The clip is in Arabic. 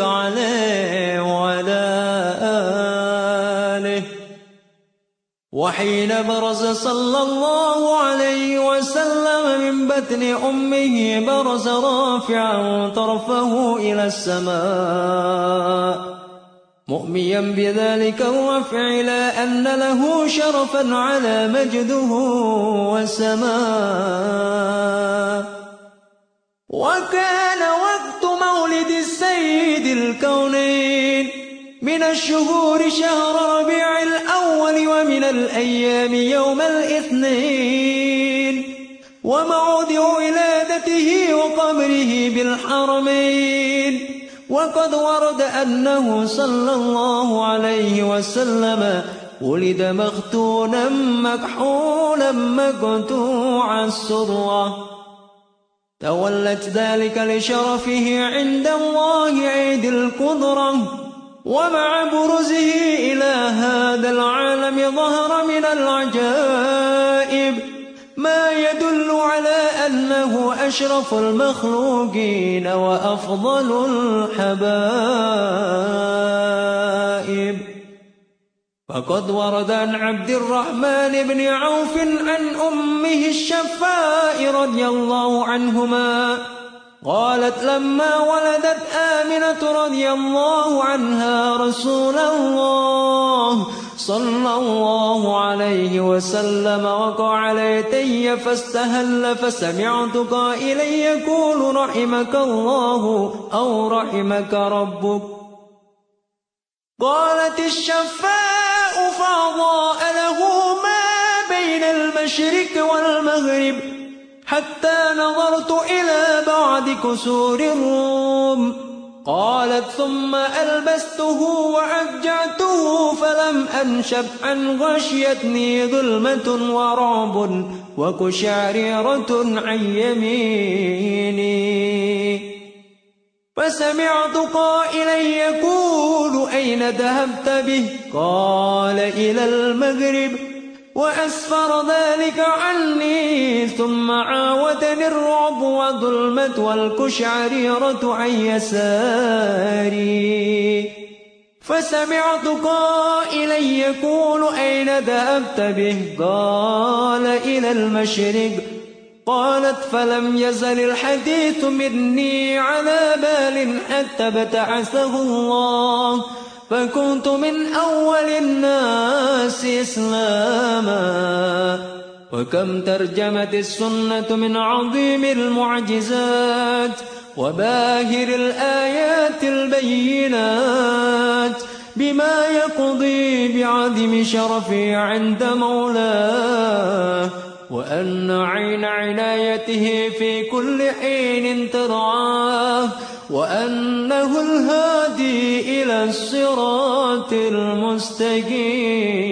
عليه وعلى آله. وحين برز صلى الله عليه وسلم من بطن أمه برز رافعا طرفه إلى السماء. مؤميا بذلك الرفع إلى أن له شرفا على مجده وسماء. وكان السيد الكونين من الشهور شهر ربيع الأول ومن الأيام يوم الاثنين وموضع ولادته وقبره بالحرمين وقد ورد أنه صلى الله عليه وسلم ولد مختونا مكحولا مقطوع السرة تولت ذلك لشرفه عند الله عيد القدرة ومع برزه إلى هذا العالم ظهر من العجائب. ما يدل على أنه أشرف المخلوقين وأفضل الحبائب. فقد ورد عن عبد الرحمن بن عوف عن أمه الشفاء رضي الله عنهما قالت لما ولدت آمنة رضي الله عنها رسول الله صلى الله عليه وسلم وقع على فاستهل فسمعت قائلا يقول رحمك الله أو رحمك ربك قالت فأضاء له ما بين المشرق والمغرب حتى نظرت إلى بعض كسور الروم. قالت ثم ألبسته وعجعته فلم أنشب أن غشيتني ظلمة ورعب وكشعريرة عن يميني. فسمعت قائلا يقول أين ذهبت به? قال إلى المغرب. وأسفر ذلك عني ثم عاودني الرعب والظلمة والكشعريرة عن يساري. فسمعت قائلا يقول أين ذهبت به? قال إلى المشرق. قالت فلم يزل الحديث مني على بال حتى ابتعثه الله. فكنت من أول الناس إسلاما. وكم ترجمت السنة من عظيم المعجزات. وباهر الآيات البينات. بما يقضي بعدم شرفي عند مولاه. وأن عين عنايته في كل حين ترعاه وأنه الهادي إلى الصراط المستقيم.